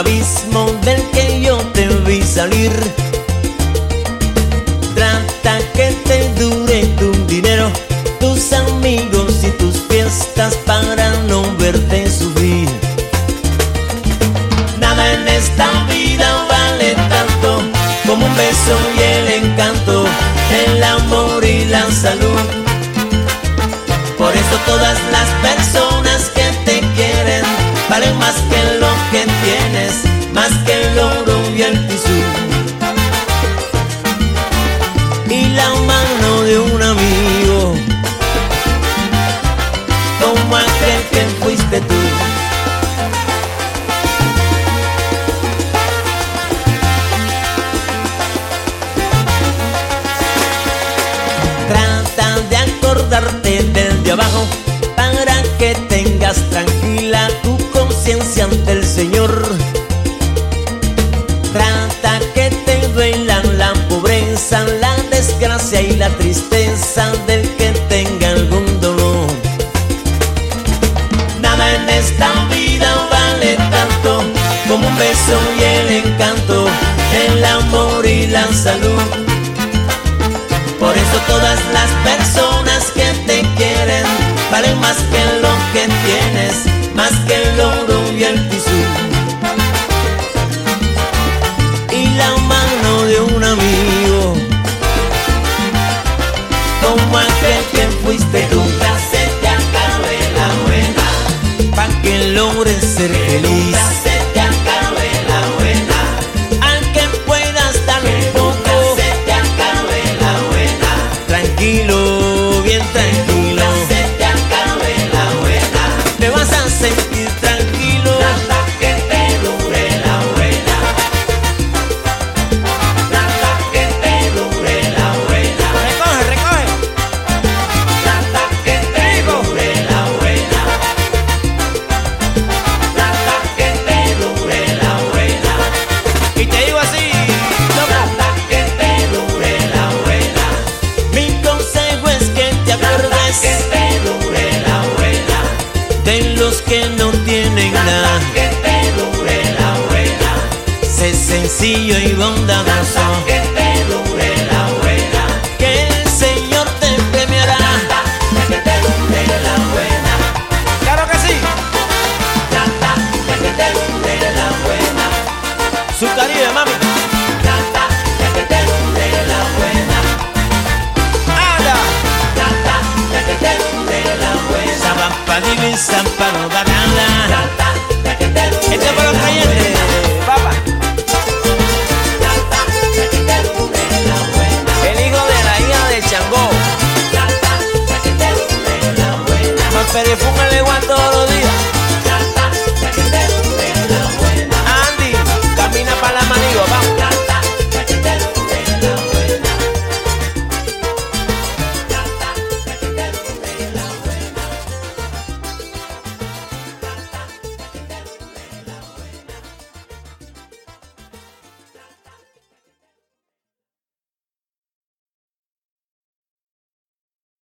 abismo del que yo te vi salir. Trata que te dure tu dinero, tus amigos y tus fiestas para no verte sufrir. Nada en esta vida vale tanto como un beso y el encanto, el amor y la salud. Por eso todas las personas que te quieren valen más que lo que tienes, más que el oro y el tisú. Y la mano de un amigo, como aquel que fuiste tú. Trata de acordarte del de abajo para que tengas tranquila tu conciencia ante el y la tristeza del que tenga algún dolor. Nada en esta vida vale tanto como un beso y el encanto, el amor y la salud. Por eso todas las personas que te quieren valen más que lo que tienes, más que el oro y el tisú. Y la logres ser feliz. De los que no tienen nada. que te dure la buena. Sé sencillo y bondadoso. que te dure la buena. Que el Señor te premiará. que te dure la buena. Claro que sí. De que te dure la buena. Su Caribe, mami. Zampa divi, zampa no da nada. Que te Este los creyentes, buena. papá. Trata de que te dure la buena. El hijo de la hija de Changó. Trata de que te dure la buena. Más perfume le todos los días.